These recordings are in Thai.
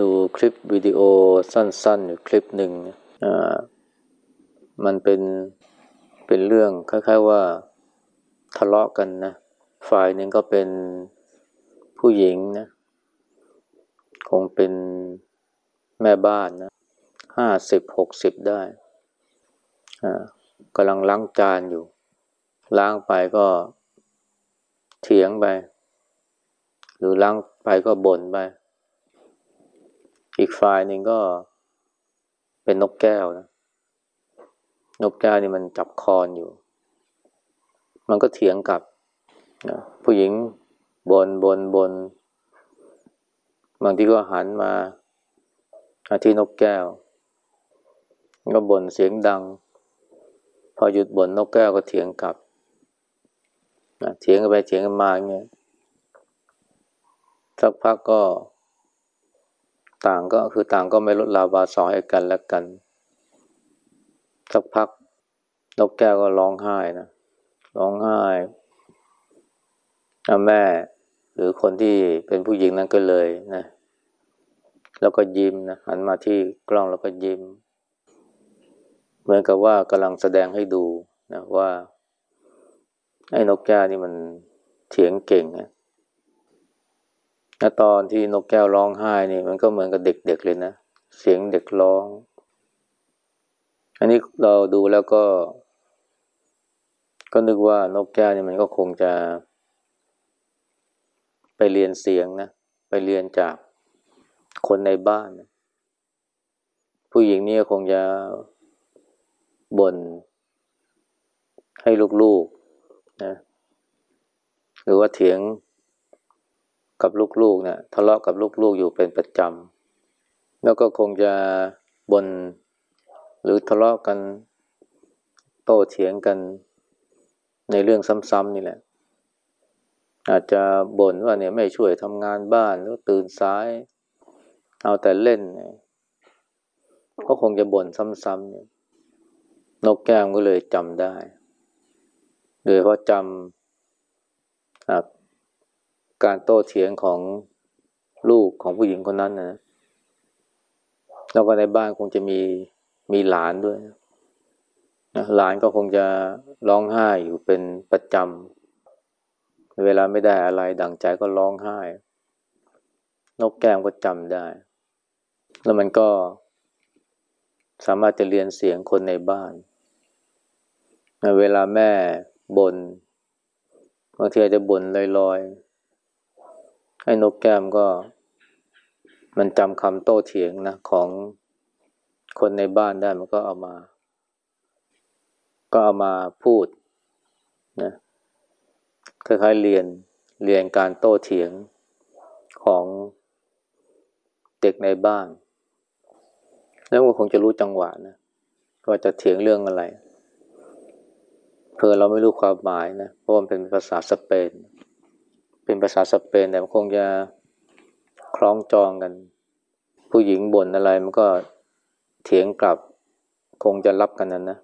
ดูคลิปวิดีโอสั้นๆอยู่คลิปหนึ่งอ่ามันเป็นเป็นเรื่องคล้ายๆว่าทะเลาะกันนะฝ่ายหนึ่งก็เป็นผู้หญิงนะคงเป็นแม่บ้านนะห้าสิบหกสิบได้อ่ากำลังล้างจานอยู่ ล้างไปก็เถียงไป หรือล้างไปก็บ่นไป อีกฝ่ายหนึ่งก็เป็นนกแก้วนะ นกแก้วนี่มันจับคอนอยู่ มันก็เถียงกับนะผู้หญิงบนบนบน บางทีก็หันมาที่นกแก้ว ก็บ่นเสียงดัง พอหยุดบ่นนกแก้วก็เถียงกลับเถียงกันไปเถียงกันมาอย่างเงี้ยสักพักก็ ต่างก็คือต่างก็ไม่ลดลาวาสอให้กันและกัน สักพักนกแก้วก็ร้องไห้นะร้องไห้แม่ หรือคนที่เป็นผู้หญิงนั้นก็เลยนะแล้วก็ยิ้มนะหันมาที่กล้องแล้วก็ยิ้ม เหมือนกับว่ากำลังแสดงให้ดูนะว่า ไอ้นกแก้วนี่มันเถียงเก่งนะ ตอนที่นกแก้วร้องไห้นี่มันก็เหมือนกับเด็กๆเลยนะ เสียงเด็กร้อง อันนี้เราดูแล้วก็ ก็นึกว่านกแก้วนี่มันก็คงจะ ไปเรียนเสียงนะ ไปเรียนจากคนในบ้าน ผู้หญิงนี่คงจะบ่นให้ลูกๆนะ หรือว่าเถียง กับลูกๆเนี่ยทะเลาะกับลูกๆอยู่เป็นประจำแล้วก็คงจะบนหรือทะเลาะกันโต้เถียงกันในเรื่องซ้ำๆนี่แหละ อาจจะบ่นว่าเนี่ยไม่ช่วยทำงานบ้านแล้วตื่นสาย เอาแต่เล่นเนี่ยก็คงจะบ่นซ้ำๆเนี่ยนกแก้มก็เลยจำได้โดยเพราะจำ การโต้เถียงของลูกของผู้หญิงคนนั้นนะแล้วก็ในบ้านคงจะมีมีหลานด้วยนะหลานก็คงจะร้องไห้อยู่เป็นประจำ เวลาไม่ได้อะไรดังใจก็ร้องไห้ นกแก้มก็จำได้ แล้วมันก็สามารถจะเรียนเสียงคนในบ้าน เวลาแม่บน่นบางทีอาจจะบ่นลอยๆ ไอ้นกแก้มก็มันจำคำโต้เถียงนะของคนในบ้านได้มันก็เอามา ก็เอามาพูดนะคล้ายๆเรียนเรียนการโต้เถียงของเด็กในบ้าน แล้วมันคงจะรู้จังหวะนะว่าจะเถียงเรื่องอะไรเพื่อเราไม่รู้ความหมายนะเพราะมันเป็นภาษาสเปน เป็นภาษาสเปนแต่มันคงจะคล้องจองกัน ผู้หญิงบ่นอะไรมันก็เถียงกลับ คงจะรับกันนั้นนะ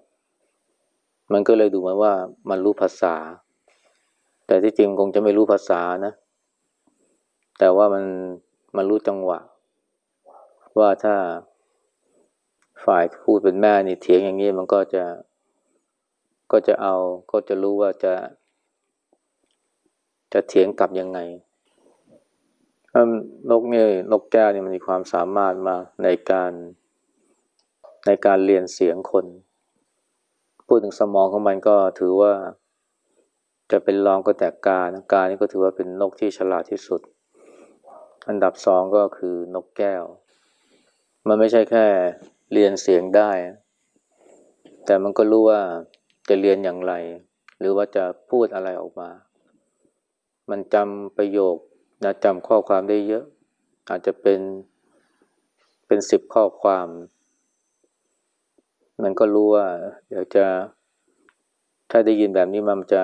มันก็เลยดูเหมือนว่ามันรู้ภาษา แต่ที่จริงคงจะไม่รู้ภาษานะ แต่ว่ามันมันรู้จังหวะ ว่าถ้าฝ่ายพูดเป็นแม่นี่เถียงอย่างนี้มันก็จะก็จะเอาก็จะรู้ว่าจะ จะเถียงกลับยังไงนกเนี่ยนกแก้วเนี่ยมันมีความสามารถมากในการในการเรียนเสียงคน พูดถึงสมองของมันก็ถือว่า จะเป็นรองก็แต่กานะกานี่ก็ถือว่าเป็นนกที่ฉลาดที่สุด อันดับสองก็คือนกแก้ว มันไม่ใช่แค่เรียนเสียงได้ แต่มันก็รู้ว่าจะเรียนอย่างไร หรือว่าจะพูดอะไรออกมา มันจำประโยคนะจำข้อความได้เยอะ อาจจะเป็นเป็นสิบข้อความ มันก็รู้ว่า เดี๋ยวจะ ถ้าได้ยินแบบนี้มันจะ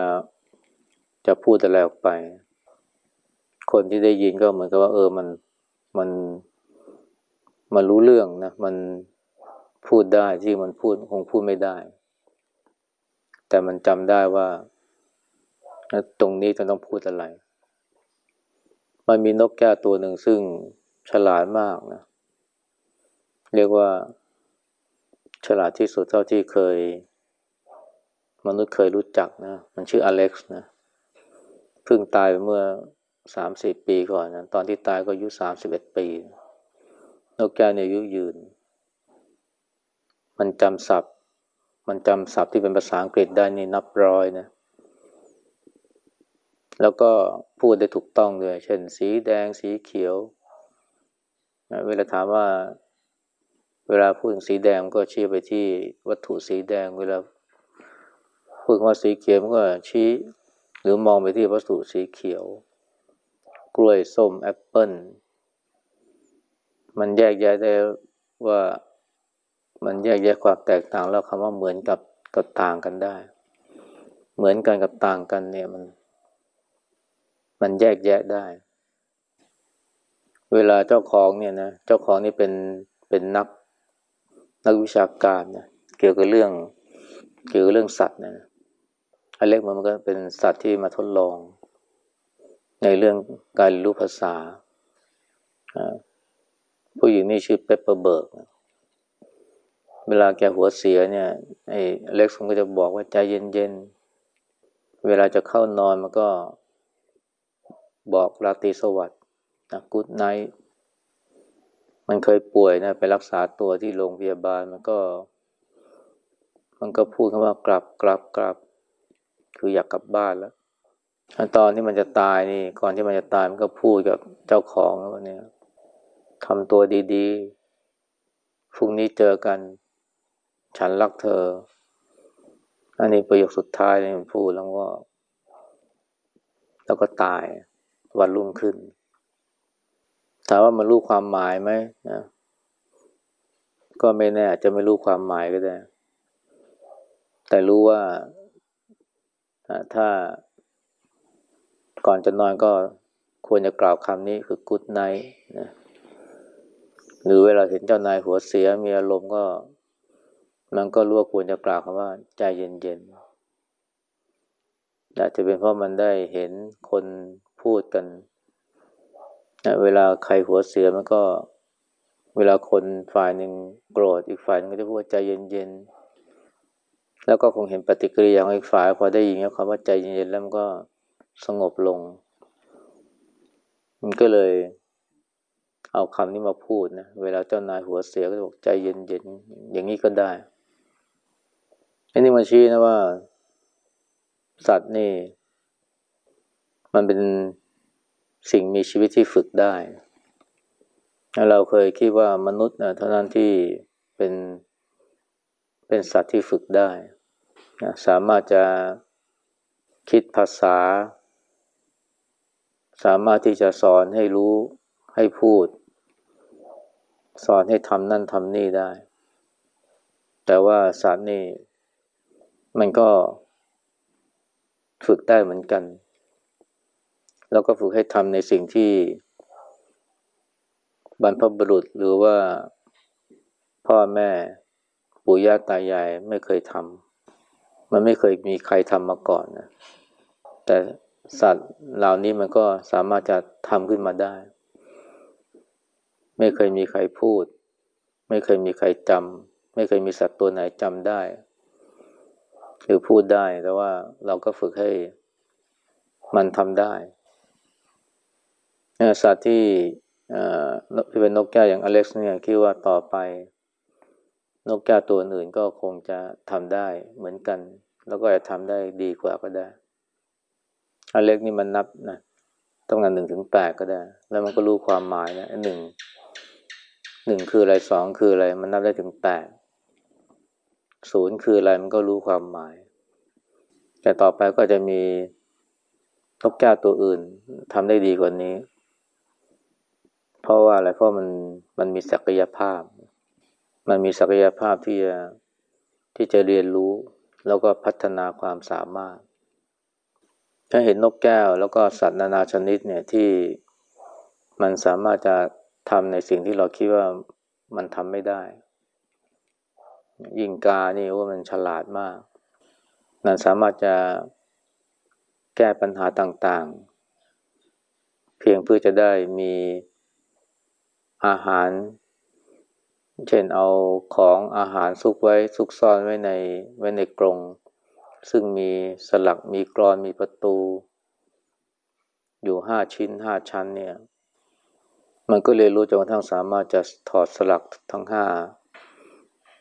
จะพูดอะไรออกไป คนที่ได้ยินก็เหมือนกับว่า เออมันมันมันรู้เรื่องนะมันพูดได้ที่มันพูดคงพูดไม่ได้ แต่มันจำได้ว่า ตรงนี้จะต้องพูดอะไร มันมีนกแก้วตัวหนึ่งซึ่งฉลาดมากนะ เรียกว่า ฉลาดที่สุดเท่าที่เคย มนุษย์เคยรู้จักนะ มันชื่ออเล็กซ์นะ เพิ่งตายไปเมื่อสามสิบปีก่อนนะตอนที่ตายก็อายุสามสิบเอ็ดปี นกแก้วเนี่ยอายุยืน มันจำศัพท์ มันจำศัพท์ที่เป็นภาษาอังกฤษได้นี่นับร้อยนะ แล้วก็พูดได้ถูกต้องด้วย เช่น สีแดงสีเขียวเวลาถามว่า เวลาพูดถึงสีแดงก็ชี้ไปที่วัตถุสีแดง เวลาพูดว่าสีเขียวก็ชี้ หรือมองไปที่วัตถุสีเขียว กล้วยส้มแอปเปิ้ลมันแยกแยะได้ว่ามันแยกแยะความแตกต่างแล้วคำว่าเหมือนกับกับต่างกันได้ เหมือนกันกับต่างกันเนี่ยมัน มันแยกแยะได้ เวลาเจ้าของเนี่ยนะ เจ้าของนี่เป็นเป็นนักนักวิชาการนะเกี่ยวกับเรื่องเกี่ยวกับเรื่องสัตว์นะอเล็กซ์มันก็เป็นสัตว์ที่มาทดลอง ในเรื่องการรู้ภาษา ผู้หญิงนี่ชื่อเปปเปอร์เบิร์กเวลาแกหัวเสียเนี่ยไอ้เล็กซ์ก็จะบอกว่าใจเย็นๆ เวลาจะเข้านอนมันก็ บอกราตรีสวัสดิ์นะ good night มันเคยป่วยนะไปรักษาตัวที่โรงพยาบาลมันก็ มันก็พูดคำว่ากลับกลับกลับ คืออยากกลับบ้านแล้วตอนที่มันจะตายนี่ ก่อนที่มันจะตายมันก็พูดกับเจ้าของแล้วเนี่ยทำตัวดีๆพรุ่งนี้เจอกัน ฉันรักเธอ อันนี้ประโยคสุดท้ายนี่มันพูดแล้วก็ แล้วก็ตาย วันรุ่งขึ้น ถามว่ามันรู้ความหมายไหมนะก็ไม่แน่จะไม่รู้ความหมายก็ได้ แต่รู้ว่าถ้าก่อนจะนอนก็ควรจะกล่าวคำนี้คือ good night นะหรือเวลาเห็นเจ้านายหัวเสียมีอารมณ์ก็ มันก็รู้ว่าควรจะกล่าวคำว่าใจเย็นๆอาจจะเป็นเพราะมันได้เห็นคน พูดกันนะเวลาใครหัวเสียมันก็ เวลาคนฝ่ายหนึ่งโกรธอีกฝ่ายนึงก็จะพูดใจเย็นๆ แล้วก็คงเห็นปฏิกิริยาของอีกฝ่ายพอได้ยินคำว่าใจเย็นๆแล้วมันก็สงบลง มันก็เลย เอาคำนี้มาพูดนะเวลาเจ้านายหัวเสียก็บอกใจเย็นๆ อย่างนี้ก็ได้อันนี้มาชี้นะว่า สัตว์นี่ มันเป็นสิ่งมีชีวิตที่ฝึกได้ เราเคยคิดว่ามนุษย์นะเท่านั้นที่เป็นเป็นสัตว์ที่ฝึกได้นะสามารถจะคิดภาษา สามารถที่จะสอนให้รู้ให้พูด สอนให้ทำนั่นทำนี่ได้ แต่ว่าสัตว์นี่ มันก็ฝึกได้เหมือนกัน แล้วก็ฝึกให้ทำในสิ่งที่บรรพบุรุษหรือว่าพ่อแม่ปู่ย่าตายายไม่เคยทำมันไม่เคยมีใครทำมาก่อนนะแต่สัตว์เหล่านี้มันก็สามารถจะทำขึ้นมาได้ ไม่เคยมีใครพูด ไม่เคยมีใครจำไม่เคยมีสัตว์ตัวไหนจำได้หรือพูดได้แต่ว่าเราก็ฝึกให้มันทำได้ สัตว์ที่ที่เป็นนกแก้วอย่างอเล็กซ์เนี่ยคิดว่าต่อไป นกแก้วตัวอื่นก็คงจะทำได้เหมือนกัน แล้วก็จะทำได้ดีกว่าก็ได้ อเล็กนี่มันนับนะต้องงานหนึ่งถึงแปดก็ได้ แล้วมันก็รู้ความหมายนะหนึ่งหนึ่งคืออะไรสองคืออะไร มันนับได้ถึงแปดศูนย์คืออะไรมันก็รู้ความหมาย แต่ต่อไปก็จะมีนกแก้วตัวอื่นทำได้ดีกว่านี้ เพราะว่าอะไรเพราะมันมันมีศักยภาพ มันมีศักยภาพที่จะที่จะเรียนรู้ แล้วก็พัฒนาความสามารถ ถ้าเห็นนกแก้วแล้วก็สัตว์นานาชนิดเนี่ยที่มันสามารถจะทำในสิ่งที่เราคิดว่ามันทำไม่ได้ ยิงกานี่ว่ามันฉลาดมาก มันสามารถจะแก้ปัญหาต่างๆ เพียงเพื่อจะได้มี อาหาร เช่นเอาของอาหารซุกไว้ซุกซ่อนไว้ในไว้ในกรง ซึ่งมีสลักมีกรอนมีประตู อยู่ห้าชิ้นห้าชั้นเนี่ยมันก็เรียนรู้จนกระทั่งสามารถจะถอดสลักทั้งห้า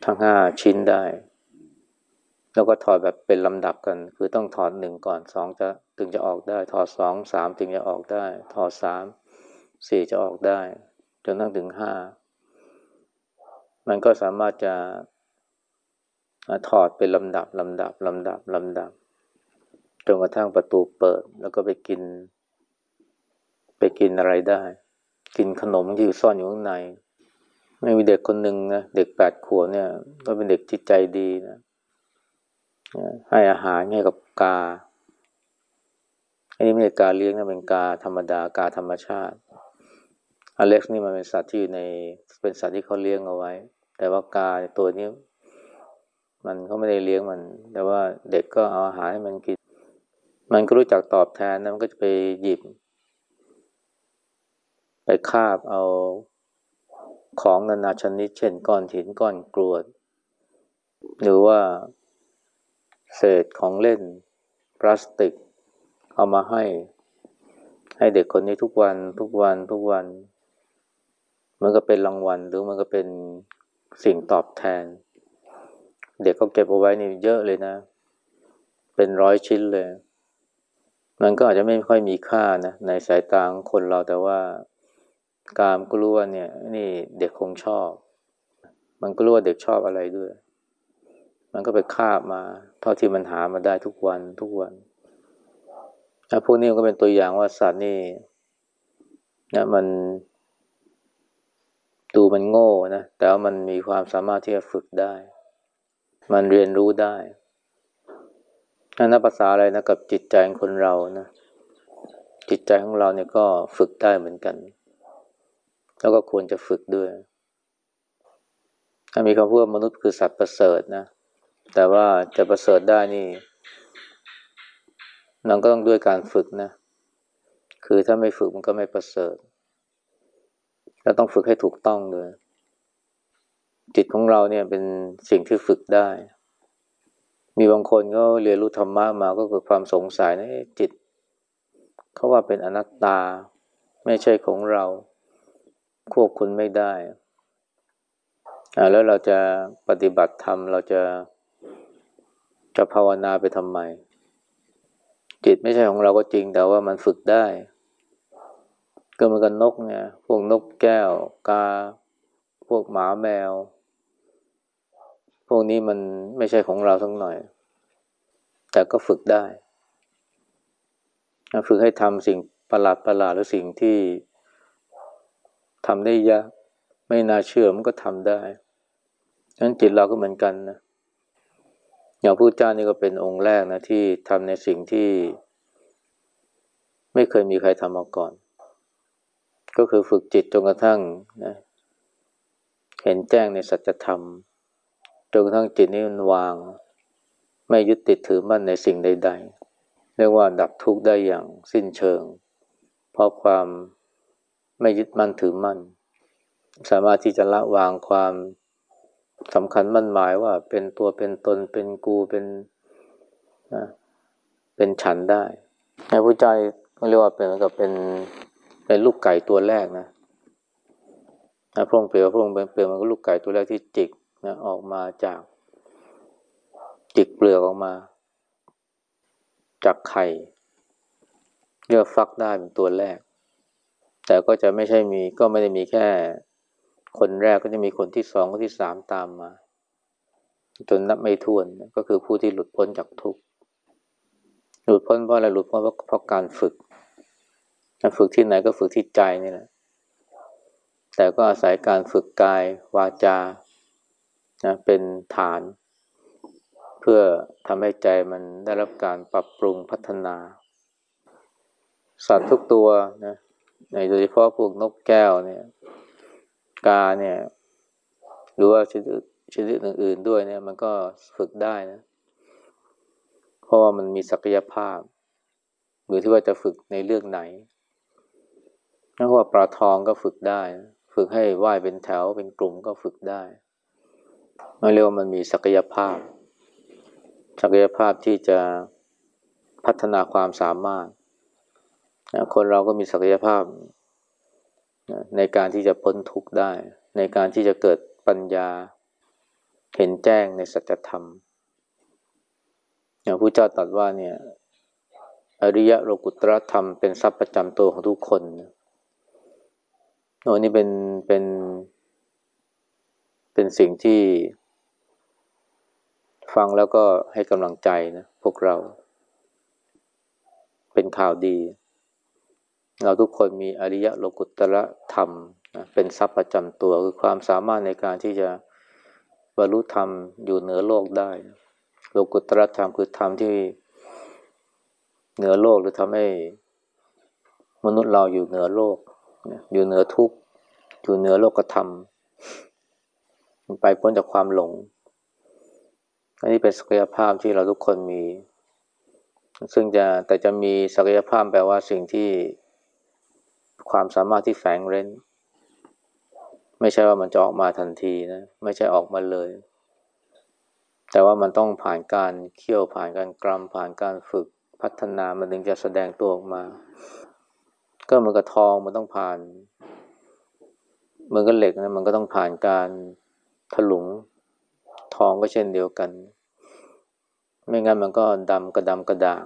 ทั้งห้าชิ้นได้ แล้วก็ถอดแบบเป็นลำดับกัน คือต้องถอดหนึ่งก่อนสองจะถึงจะออกได้ ถอดสองสามถึงจะออกได้ ถอดสามสี่จะออกได้ จนตั้งถึงห้ามันก็สามารถจะถอดเป็นลำดับลำดับลำดับลำดับจนกระทั่งประตูเปิด แล้วก็ไปกิน ไปกินอะไรได้ กินขนมที่อยู่ซ่อนอยู่ข้างใน ไม่มีเด็กคนหนึ่งนะเด็กแปดขวบเนี่ย ก็เป็นเด็กจิตใจดีนะให้อาหารให้กับกาอันนี้ไม่ใช่กาเลี้ยงนะเป็นกาธรรมดากาธรรมชาติ อเล็กซ์นี่มันเป็นสัตว์ที่อยู่ในเป็นสัตว์ที่เขาเลี้ยงเอาไว้ แต่ว่ากาตัวนี้มันเขาไม่ได้เลี้ยงมัน แต่ว่าเด็กก็เอาอาหารให้มันกิน มันก็รู้จักตอบแทนนะมันก็จะไปหยิบ ไปคาบเอาของนานาชนิด เช่นก้อนหินก้อนกรวด หรือว่าเศษของเล่น พลาสติก เอามาให้ ให้เด็กคนนี้ทุกวันทุกวันทุกวัน มันก็เป็นรางวัลหรือมันก็เป็นสิ่งตอบแทน เด็กก็เก็บเอาไว้นี่เยอะเลยนะ เป็นร้อยชิ้นเลย มันก็อาจจะไม่ค่อยมีค่านะในสายตาของคนเราแต่ว่ากามก็รู้ว่าเนี่ย นี่เด็กคงชอบ มันก็รู้ว่าเด็กชอบอะไรด้วย มันก็ไปคาบมา เท่าที่มันหามาได้ทุกวันทุกวันพวกนี้ก็เป็นตัวอย่างว่าสัตว์นี่นะมัน ดูมันโง่นะ แต่ว่ามันมีความสามารถที่จะฝึกได้ มันเรียนรู้ได้นับภาษาอะไรนะกับจิตใจของคนเรานะ จิตใจของเราเนี่ยก็ฝึกได้เหมือนกัน แล้วก็ควรจะฝึกด้วย ถ้ามีคำพูดมนุษย์คือสัตว์ประเสริฐนะ แต่ว่าจะประเสริฐได้นี่มันก็ต้องด้วยการฝึกนะ คือถ้าไม่ฝึกมันก็ไม่ประเสริฐ แล้วต้องฝึกให้ถูกต้องเลย จิตของเราเนี่ยเป็นสิ่งที่ฝึกได้ มีบางคนก็เรียนรู้ธรรมะมาก็เกิดความสงสัยนะจิต เขาว่าเป็นอนัตตา ไม่ใช่ของเราควบคุมไม่ได้แล้วเราจะปฏิบัติธรรม เราจะจะภาวนาไปทำไม จิตไม่ใช่ของเราก็จริงแต่ว่ามันฝึกได้ ก็เหมือนกันนกเนี่ย พวกนกแก้ว กา พวกหมาแมว พวกนี้มันไม่ใช่ของเราทั้งหน่อย แต่ก็ฝึกได้ ฝึกให้ทำสิ่งประหลาดประหลาดหรือสิ่งที่ทำได้ยาก ไม่น่าเชื่อมันก็ทำได้ฉะนั้นจิตเราก็เหมือนกันนะอย่างพระเจ้านี่ก็เป็นองค์แรกนะที่ทำในสิ่งที่ ไม่เคยมีใครทำมาก่อน ก็คือฝึกจิตจนกระทั่งนะเห็นแจ้งในสัจธรรม จนกระทั่งจิตนี้มันวาง ไม่ยึดติดถือมั่นในสิ่งใด ๆ เรียกว่าดับทุกข์ได้อย่างสิ้นเชิง เพราะความไม่ยึดมั่นถือมั่น สามารถที่จะละวางความสำคัญมั่นหมายว่าเป็นตัวเป็นตนเป็นกูเป็นนะเป็นฉันได้พระพุทธเจ้าเรียกว่าเป็นกับเป็น เป็นลูกไก่ตัวแรกนะพระองค์เปรียบพระองค์เป็นเปรียบมันก็ลูกไก่ตัวแรกที่จิกนะออกมาจากจิกเปลือกออกมา จากไข่เรียกฟักได้เป็นตัวแรก แต่ก็จะไม่ใช่มีก็ไม่ได้มีแค่คนแรกก็จะมีคนที่สองคนที่สามตามมา จนนับไม่ถ้วนก็คือผู้ที่หลุดพ้นจากทุกข์หลุดพ้นเพราะอะไรหลุดพ้นเพราะการฝึก ฝึกที่ไหนก็ฝึกที่ใจนี่แหละ แต่ก็อาศัยการฝึกกายวาจานะเป็นฐาน เพื่อทำให้ใจมันได้รับการปรับปรุงพัฒนา สัตว์ทุกตัวนะในโดยเฉพาะพวกนกแก้วเนี่ยกาเนี่ย หรือว่าชนิดชนิดอื่นๆด้วยเนี่ย มันก็ฝึกได้นะ เพราะว่ามันมีศักยภาพ หรือที่ว่าจะฝึกในเรื่องไหน เพราว่าปลาทองก็ฝึกได้ ฝึกให้ว่ายเป็นแถวเป็นกลุ่มก็ฝึกได้มาเรียกว่ามันมีศักยภาพ ศักยภาพที่จะพัฒนาความสามารถ คนเราก็มีศักยภาพในการที่จะพ้นทุกข์ได้ ในการที่จะเกิดปัญญาเห็นแจ้งในสัจธรรม อย่างพระเจ้าตรัสว่าเนี่ย อริยโลกุตรธรรมเป็นทรัพย์ประจำตัวของทุกคน โอ้นี่เป็นเป็น เป็นสิ่งที่ฟังแล้วก็ให้กำลังใจนะพวกเรา เป็นข่าวดี เราทุกคนมีอริยะโลกุตระธรรมนะเป็นทรัพย์ประจำตัวคือความสามารถในการที่จะบรรลุธรรมอยู่เหนือโลกได้ โลกุตระธรรมคือธรรมที่เหนือโลกหรือทำให้มนุษย์เราอยู่เหนือโลก อยู่เหนือทุกข์อยู่เหนือโลกธรรม มันไปพ้นจากความหลง อันนี้เป็นศักยภาพที่เราทุกคนมี ซึ่งจะแต่จะมีศักยภาพแปลว่าสิ่งที่ความสามารถที่แฝงเร้น ไม่ใช่ว่ามันจะออกมาทันทีนะ ไม่ใช่ออกมาเลย แต่ว่ามันต้องผ่านการเคี่ยวผ่านการกรำผ่านการฝึกพัฒนามันถึงจะแสดงตัวออกมา ก็เหมือนกับทองมันต้องผ่านเหมือนกับเหล็กนะมันก็ต้องผ่านการถลุงทองก็เช่นเดียวกัน ไม่งั้นมันก็ดำกระดำกระด่าง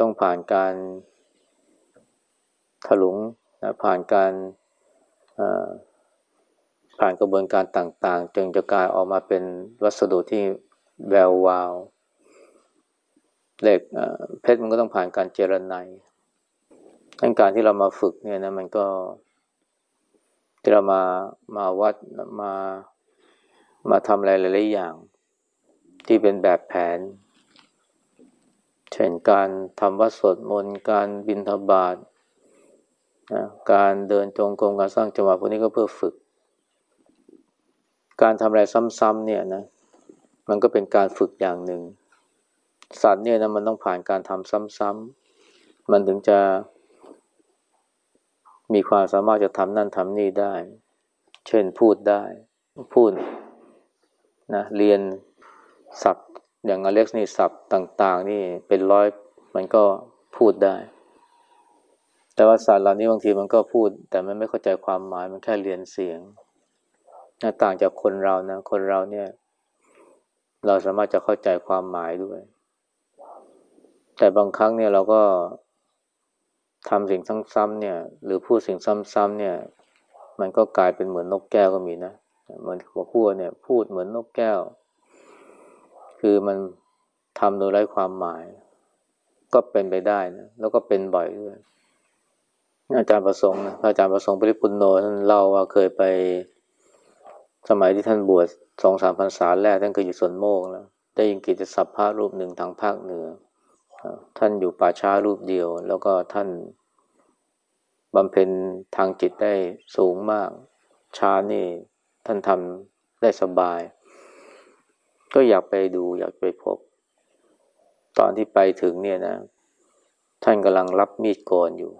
ต้องผ่านการถลุงนะผ่านการผ่านกระบวนการต่าง ๆ จึงจะกลายออกมาเป็นวัสดุที่แวววาว เหล็กเพชรมันก็ต้องผ่านการเจรไน ทั้งการที่เรามาฝึกเนี่ยนะมันก็ ที่เรามามาวัดมามาทำอะไรหลายๆอย่าง ที่เป็นแบบแผน เช่นการทำวัดสวดมนต์การบินทบาทนะการเดินจงกรมการสร้างจังหวะพวกนี้ก็เพื่อฝึก การทำอะไรซ้ำๆเนี่ยนะ มันก็เป็นการฝึกอย่างหนึ่ง สัตว์เนี่ยนะมันต้องผ่านการทำซ้ำๆมันถึงจะ มีความสามารถจะทำนั่นทำนี่ได้ เช่นพูดได้ พูดนะเรียนศัพท์อย่างอเล็กซ์นี่ศัพท์ต่าง ๆ นี่เป็นร้อยมันก็พูดได้ แต่ว่าสัตว์เหล่านี้บางทีมันก็พูด แต่มันไม่เข้าใจความหมายมันแค่เรียนเสียงนะต่างจากคนเรานะคนเราเนี่ย เราสามารถจะเข้าใจความหมายด้วย แต่บางครั้งเนี่ยเราก็ ทำสิ่งซ้ำๆเนี่ย หรือพูดสิ่งซ้ำๆเนี่ย มันก็กลายเป็นเหมือนนกแก้วก็มีนะเหมือนหัวขั้วเนี่ย พูดเหมือนนกแก้ว คือมันทำโดยไร้ความหมาย ก็เป็นไปได้นะแล้วก็เป็นบ่อยด้วยอาจารย์ประสงค์นะพระอาจารย์ประสงค์ปริปุนโนท่านเล่าว่าเคยไป สมัยที่ท่านบวชสองสามพรรษาแรกท่านเคยอยู่สวนโมกแล้วได้ยินกิจสัพพะรูปหนึ่งทางภาคเหนือ ท่านอยู่ป่าช้ารูปเดียว แล้วก็ท่านบำเพ็ญทางจิตได้สูงมากชานี่ท่านทำได้สบาย ก็อยากไปดูอยากไปพบ ตอนที่ไปถึงเนี่ยนะ ท่านกำลังรับมีดโกนอยู่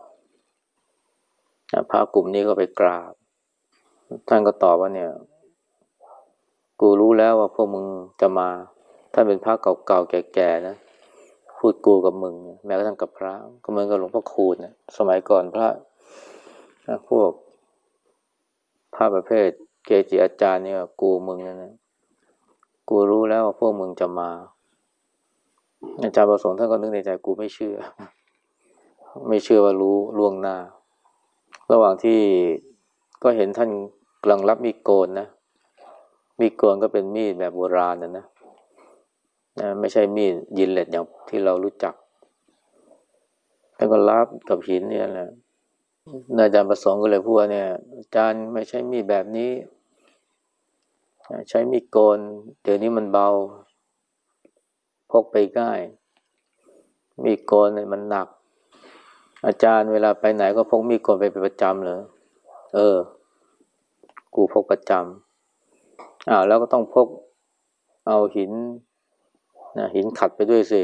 พระกลุ่มนี้ก็ไปกราบ ท่านก็ตอบว่าเนี่ย กูรู้แล้วว่าพวกมึงจะมา ท่านเป็นพระเก่าๆแก่ๆนะ พูดกูกับมึง แม้กระทั่งกับพระ ก็เหมือนกับหลวงพ่อคูณนะสมัยก่อนพระพวกพระประเภท เกจิอาจารย์เนี่ยกูมึงนะกูรู้แล้วว่าพวกมึงจะมา อาจารย์ประสงค์ท่านก็นึกในใจกูไม่เชื่อ ไม่เชื่อว่ารู้ล่วงหน้า ระหว่างที่ก็เห็นท่านกำลังรับมีดโกนนะมีดโกนก็เป็นมีดแบบโบราณนะนะ นะไม่ใช่มีดยินเล็ดอย่างที่เรารู้จัก แล้วก็รับกับหินเนี่ยแหละอาจารย์ประสงค์ก็เลยพูดว่าเนี่ยอาจารย์ไม่ใช่มีดแบบนี้ ใช้มีดโกน เดี๋ยวนี้มันเบา พกไปง่าย มีดโกนเนี่ยมันหนัก อาจารย์เวลาไปไหนก็พกมีดโกนไปเป็นประจำเลยเออ กูพกประจำอ่าแล้วก็ต้องพกเอาหิน นะหินขัดไปด้วยสิ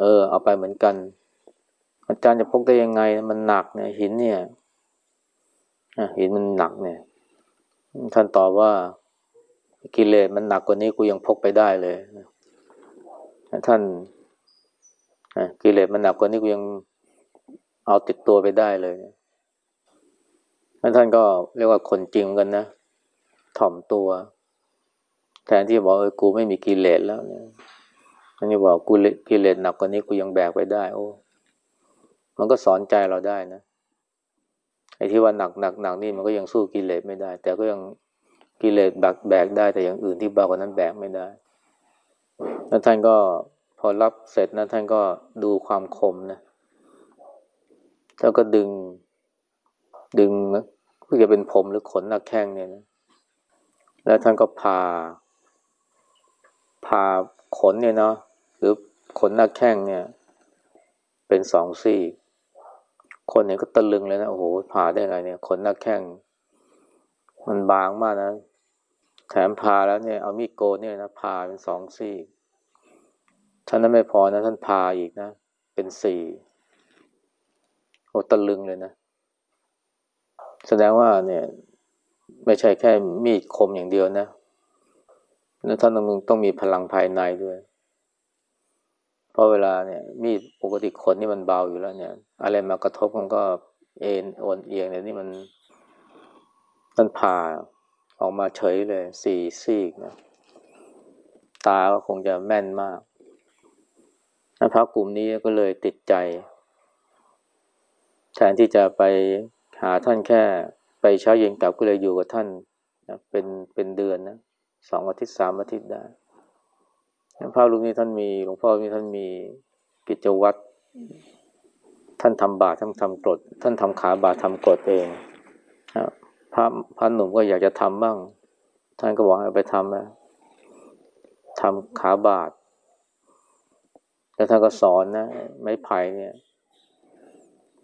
เออ เอาไปเหมือนกัน อาจารย์จะพกได้ยังไง มันหนักเนี่ยหินเนี่ยหินมันหนักเนี่ย ท่านตอบว่ากิเลสมันหนักกว่านี้กูยังพกไปได้เลยท่านกิเลสมันหนักกว่านี้กูยังเอาติดตัวไปได้เลยท่านก็เรียกว่าคนจริงกันนะถ่อมตัว แทนที่บอกเออกูไม่มีกิเลสแล้วเนี่ยอันนี้บอกกูกิเลสหนักกว่านี้กูยังแบกไปได้ โอ้ มันก็สอนใจเราได้นะไอ้ที่ว่าหนักหนักหนักนี่มันก็ยังสู้กิเลสไม่ได้ แต่ก็ยังกิเลสแบกแบกได้แต่อย่างอื่นที่เบากว่านั้นแบกไม่ได้แล้วท่านก็พอรับเสร็จนะท่านก็ดูความคมนะแล้วก็ดึง ดึงเพื่อจะเป็นผมหรือขนหน้าแข้งเนี่ยนะแล้วท่านก็พา ผ่าขนเนี่ยเนาะหรือขนหน้าแข้งเนี่ย เป็นสองซี่ คนเนี่ยก็ตะลึงเลยนะโอ้โหผ่าได้ไงเนี่ย ขนหน้าแข้งมันบางมากนะ แถมผ่าแล้วเนี่ยเอามีดโกนเนี่ยนะผ่าเป็นสองซี่ท่านนั้นไม่พอนะ ท่านผ่าอีกนะ เป็นสี่โอ้ตะลึงเลยนะ แสดงว่าเนี่ย ไม่ใช่แค่มีดคมอย่างเดียวนะ แล้วท่านต้องต้องมีพลังภายในด้วย เพราะเวลาเนี่ยมีดปกติขนนี่มันเบาอยู่แล้วเนี่ย อะไรมากระทบมันก็เอ็นโอนเอียงเนี่ยนี่มันมันผ่าออกมาเฉยเลยสี่ซีกนะตาก็คงจะแม่นมากพระกลุ่มนี้ก็เลยติดใจ แทนที่จะไปหาท่านแค่ไปเช้าเย็นกลับก็เลยอยู่กับท่านนะเป็นเป็นเดือนนะ สองอาทิตย์สามอาทิตย์ได้พระลูกนี้ท่านมีหลวงพ่อนี้ท่านมีกิจวัตรท่านทำบาตรท่านทำกรด ท่านทำขาบาตรทำกรดเองพระพระหนุ่มก็อยากจะทำบ้าง ท่านก็บอกให้ไปทำนะทำขาบาตรแล้วท่านก็สอนนะไม้ไผ่เนี่ย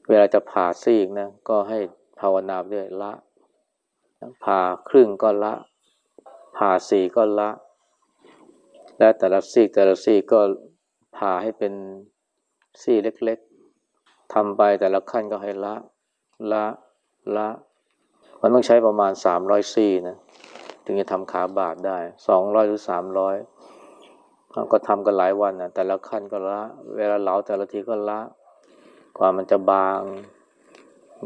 เวลาจะผ่าซีกนะก็ให้ภาวนาด้วยละผ่าครึ่งก็ละ ผ่าสีก็ละ และแต่ละซีกแต่ละซีกก็ผ่าให้เป็นซี่เล็กๆทำไปแต่ละขั้นก็ให้ละ ละละ มันต้องใช้ประมาณสามร้อยซี่นะถึงจะทำขาบาดได้สองร้อยหรือสามร้อยก็ทำกันหลายวันนะแต่ละขั้นก็ละ เวลาเหลาแต่ละทีก็ละ กว่ามันจะบาง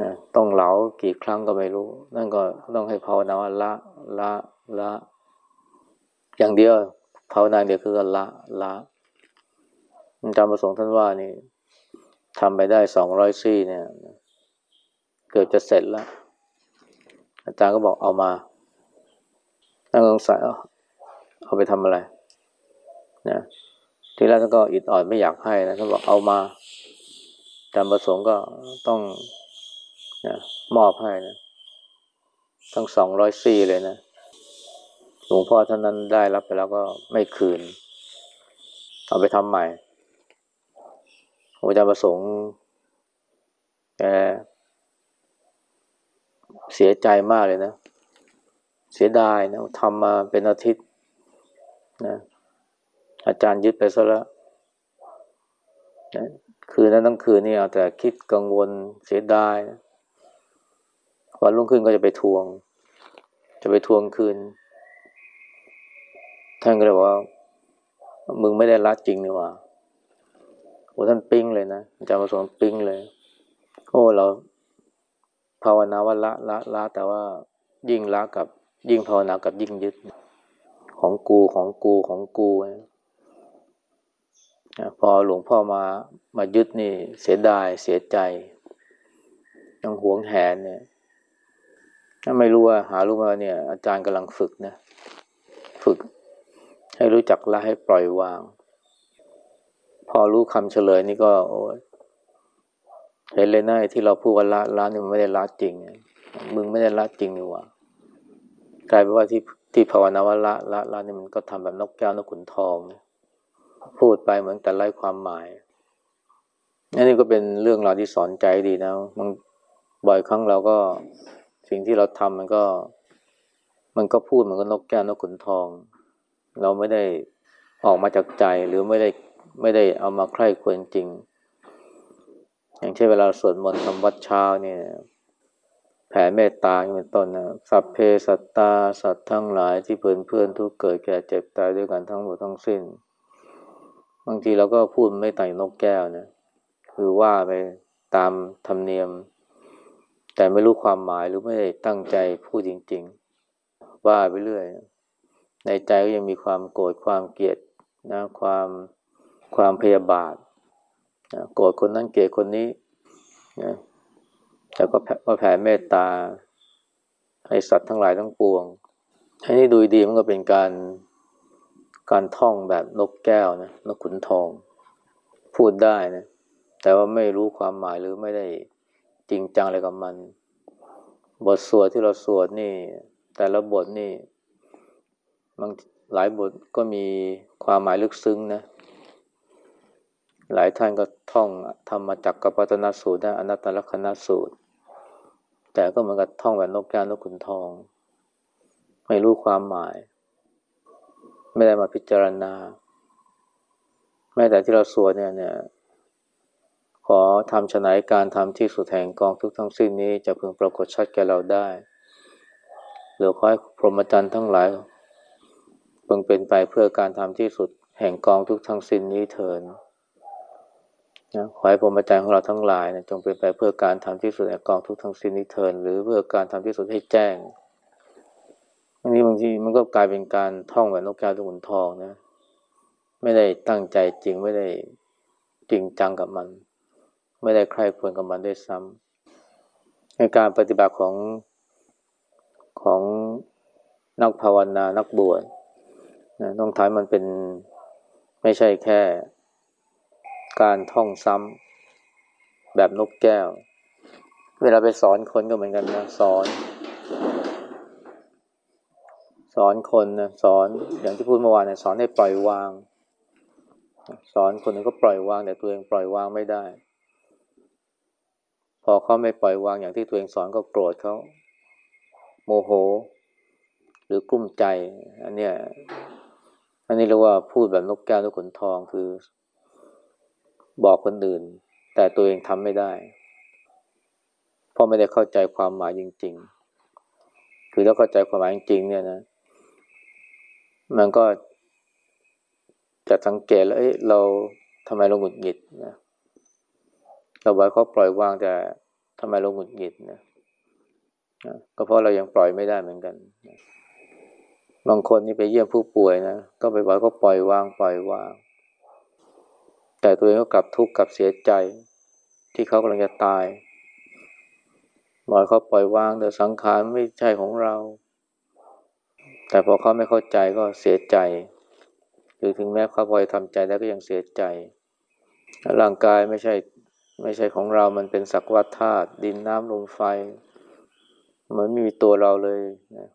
นะต้องเหลากี่ครั้งก็ไม่รู้ นั่นก็ต้องให้ภาวนาว่าละละละ อย่างเดียวภาวนาเดียวคือละละจำประสงค์ท่านว่านี่ทำไปได้สองร้อยซี่เนี่ย เกือบจะเสร็จแล้ว อาจารย์ก็บอกเอามาตั้งสงสัยเอาไปทำอะไรนะทีแรกท่านก็อิดออดไม่อยากให้นะท่านบอกเอามาจำประสงค์ก็ต้องนะมอบให้นะ ทั้งสองร้อยซี่เลยนะ หลวงพ่อท่านนั้นได้รับไปแล้วก็ไม่คืน เอาไปทำใหม่อาจารย์ประสงค์แกเสียใจมากเลยนะ เสียดายนะทำมาเป็นอาทิตย์นะอาจารย์ยึดไปซะแล้วนะคืนนั้นทั้งคืนนี่เอาแต่คิดกังวลเสียดายนะวันรุ่งขึ้นก็จะไปทวง จะไปทวงคืน ท่านก็เลยว่า มึงไม่ได้รัดจริงนี่หว่าโอ้ท่านปิ้งเลยนะอาจารย์ประสงค์ปิ้งเลย โอ้เราภาวนาว่าละละละแต่ว่ายิ่งละกับ ยิ่งภาวนากับยิ่งยึด ของกูของกูของกูพอหลวงพ่อมามายึดนี่เสียดายเสียใจยังหวงแหนเนี่ยถ้าไม่รู้ว่าหารู้มาเนี่ย อาจารย์กำลังฝึกนะ ให้รู้จักละให้ปล่อยวาง พอรู้คำเฉลยนี่ก็โอ้เห็นเลยนะที่เราพูดว่าละละนี่มันไม่ได้ละจริง มึงไม่ได้ละจริงนี่หว่ากลายเป็นว่าที่ที่ภาวนาว่าละละละนี่มันก็ทำแบบนกแก้วนกขุนทอง พูดไปเหมือนแต่ไร้ความหมายนี่ก็เป็นเรื่องราวที่สอนใจดีนะมันบ่อยครั้งเราก็สิ่งที่เราทำมันก็ มันก็พูดเหมือนกับนกแก้วนกขุนทอง เราไม่ได้ออกมาจากใจหรือไม่ได้ไม่ได้เอามาใคร่ควรจริง อย่างเช่นเวลาสวดมนต์ทำวัดเช้าเนี่ย แผ่เมตตาเป็นต้นนะสัพเพสัตตาสัตว์ทั้งหลายที่เพื่อนเพื่อนทุกเกิดแก่เจ็บตายด้วยกันทั้งหมดทั้งสิ้น บางทีเราก็พูดไม่ต่างนกแก้วนะคือว่าไปตามธรรมเนียม แต่ไม่รู้ความหมายหรือไม่ได้ตั้งใจพูดจริง ๆ ว่าไปเรื่อย ในใจก็ยังมีความโกรธความเกลียดนะความความพยาบาทนะโกรธคนนั้นเกลียดคนนี้นะแล้วก็แผ่เมตตาให้สัตว์ทั้งหลายทั้งปวงอันนี้ดูดีมันก็เป็นการการท่องแบบนกแก้วนะนกขุนทอง พูดได้นะ แต่ว่าไม่รู้ความหมายหรือไม่ได้จริงจังอะไรกับมัน บทสวดที่เราสวดนี่ แต่ละบทนี่ บางหลายบทก็มีความหมายลึกซึ้งนะ หลายท่านก็ท่องทำมจากกัปปัตนสูตรนะอนัตตลกนสูตร แต่ก็เหมือนกับท่องแบบนกแก้วนกขุนทอง ไม่รู้ความหมาย ไม่ได้มาพิจารณา แม้แต่ที่เราสวดเนี่ยเนี่ยขอทำฉนัยการทำที่สุดแห่งกองทุกทั้งสิ้นนี้จะพึงปรากฏชัดแก่เราได้หรือขอให้พรหมจรรย์ทั้งหลาย เพึงเป็นไปเพื่อการทำที่สุดแห่งกองทุกทั้งสิ้นนี้เถิดนะขอให้พรหมจรรย์ของเราทั้งหลายนะจงเป็นไปเพื่อการทำที่สุดแห่งกองทุกทั้งสิ้นนี้เถิดหรือเพื่อการทำที่สุดให้แจ้งอันนี้บางทีมันก็กลายเป็นการท่องแบบนกแก้วตุนทองนะ ไม่ได้ตั้งใจจริงไม่ได้จริงจังกับมัน ไม่ได้ใคร่ควรกับมันด้วยซ้ำในการปฏิบัติของของนักภาวนานักบวช นะต้องท้ายมันเป็นไม่ใช่แค่การท่องซ้ำแบบนกแก้ว เวลาไปสอนคนก็เหมือนกันนะสอน สอนคนนะสอนอย่างที่พูดเมื่อวานเนี่ยสอนให้ปล่อยวาง สอนคนนึงก็ปล่อยวางแต่ตัวเองปล่อยวางไม่ได้ พอเขาไม่ปล่อยวางอย่างที่ตัวเองสอนก็โกรธเขาโมโห หรือกลุ้มใจ อันเนี้ย อันนี้เรียกว่าพูดแบบนกแก้วทุกขนทองคือ บอกคนอื่น แต่ตัวเองทำไม่ได้ เพราะไม่ได้เข้าใจความหมายจริง ๆ คือถ้าเข้าใจความหมายจริง ๆ เนี่ยนะ มันก็จะสังเกตแล้วเอ้ยเราทำไมเราหงุดหงิดนะเราบอกเขาปล่อยวางแต่ทำไมเราหงุดหงิดนะก็เพราะเรายังปล่อยไม่ได้เหมือนกัน บางคนนี่ไปเยี่ยมผู้ป่วยนะก็ไปบอกเขาปล่อยวางปล่อยวาง แต่ตัวเองก็กลับทุกข์กลับเสียใจ ที่เขากำลังจะตายบอกเขาปล่อยวางแต่สังขารไม่ใช่ของเรา แต่พอเขาไม่เข้าใจก็เสียใจ หรือถึงแม้เขาพอจะทำใจแล้วก็ยังเสียใจร่างกายไม่ใช่ไม่ใช่ของเรา มันเป็นสักวัฏธาตุดินน้ำลมไฟ มันไม่มีตัวเราเลยนะ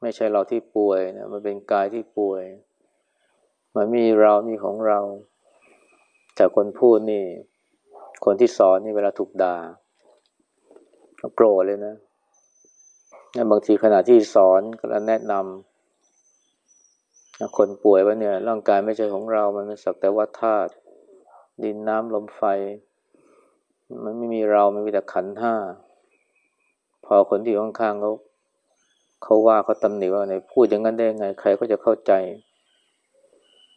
ไม่ใช่เราที่ป่วยนะมันเป็นกายที่ป่วย มันมีเรามีของเรา แต่คนพูดนี่ คนที่สอนนี่เวลาถูกด่าโกรธเลยนะบางทีขณะที่สอนก็แนะนำคนป่วยว่าเนี่ย ร่างกายไม่ใช่ของเรา มันเป็นสักแต่ว่าธาตุดินน้ำลมไฟ มันไม่มีเรา มันมีแต่ขันห้า พอคนที่ข้างๆเขา เขาว่าเขาตำหนิว่าไหนพูดอย่างนั้นได้ไง ใครก็จะเข้าใจ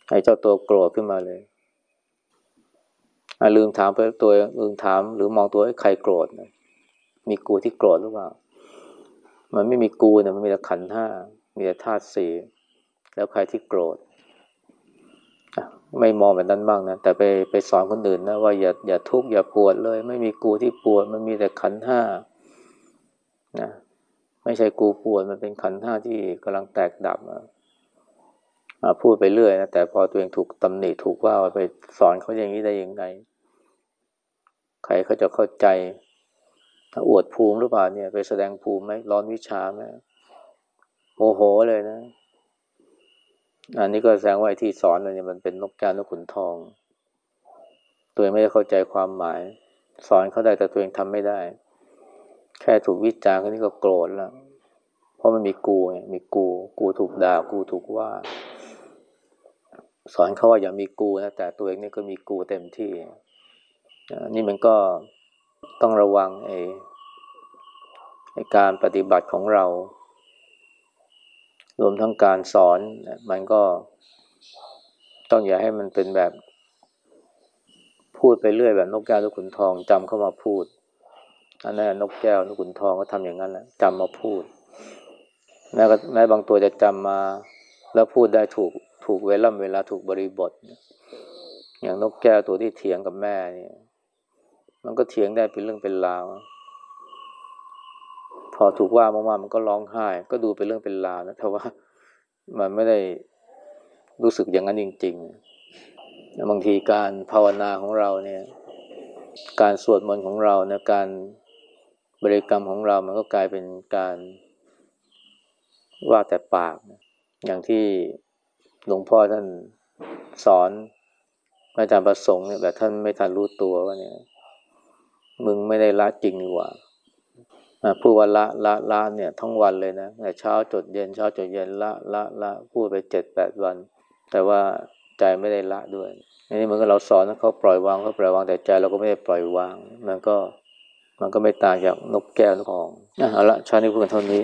ให้เจ้าตัวโกรธขึ้นมาเลยลืมถามไปตัวลืมถาม หรือมองตัวให้ใครโกรธนะมีกูที่โกรธหรือเปล่า มันไม่มีกูเนี่ยมันมีแต่ขันห้ามีแต่ธาตุสี่แล้วใครที่โกรธไม่มองแบบนั้นบ้างนะแต่ไปไปสอนคนอื่นนะว่าอย่าอย่าทุกข์อย่าปวดเลย ไม่มีกูที่ปวด มันมีแต่ขันห้านะ ไม่ใช่กูปวดมันเป็นขันห้าที่กำลังแตกดับพูดไปเรื่อยนะแต่พอตัวเองถูกตำหนิถูกว่าไปสอนเขาอย่างนี้ได้ยังไง ใครเขาจะเข้าใจอวดภูมิหรือเปล่าเนี่ย ไปแสดงภูมิไหมร้อนวิชาไหมโมโหเลยนะ อันนี้ก็แสดงว่าที่สอนเลยเนี่ยมันเป็นนกแก้วนกขุนทอง ตัวเองไม่ได้เข้าใจความหมาย สอนเขาได้แต่ตัวเองทำไม่ได้ แค่ถูกวิจารณ์นี่ก็โกรธแล้ว เพราะมันมีกูมีกู กูถูกด่า กูถูกว่า สอนเขาว่าอย่ามีกูนะแต่ตัวเองนี่ก็มีกูเต็มที่ นี่มันก็ต้องระวังไอ้ในการปฏิบัติของเรา รวมทั้งการสอน มันก็ต้องอย่าให้มันเป็นแบบ พูดไปเรื่อยแบบนกแก้วนกขุนทองจำเข้ามาพูด อันนั้นนกแก้วนกขุนทองก็ทำอย่างนั้นแหละจำมาพูด แม้แม้บางตัวจะจำมา แล้วพูดได้ถูกถูกเวลาเวลาถูกบริบท อย่างนกแก้วตัวที่เถียงกับแม่เนี่ย มันก็เถียงได้เป็นเรื่องเป็นราวพอถูกว่ามากๆมันก็ร้องไห้ ก็ดูเป็นเรื่องเป็นราวนะแต่ว่ามันไม่ได้รู้สึกอย่างนั้นจริง ๆ บางทีการภาวนาของเราเนี่ย การสวดมนต์ของเราเนี่ยการ บริกรรมของเรามันก็กลายเป็นการว่าแต่ปากอย่างที่หลวงพ่อท่านสอนอาจารย์ประสงค์เนี่ยแบบท่านไม่ทันรู้ตัวว่าเนี่ย มึงไม่ได้ละจริงนี่หว่าพูดว่าละละละเนี่ย ทั้งวันเลยนะแต่เช้าจดเย็นเช้าจดเย็นละละละพูดไปเจ็ดแปดวัน แต่ว่าใจไม่ได้ละด้วยอันนี้เหมือนกับเราสอนนะเขาปล่อยวางเขาปล่อยวางแต่ใจเราก็ไม่ได้ปล่อยวาง มันก็ มันก็ไม่ต่างจากนกแก้วนกทองเอาละชาตินี้พูดกันเท่านี้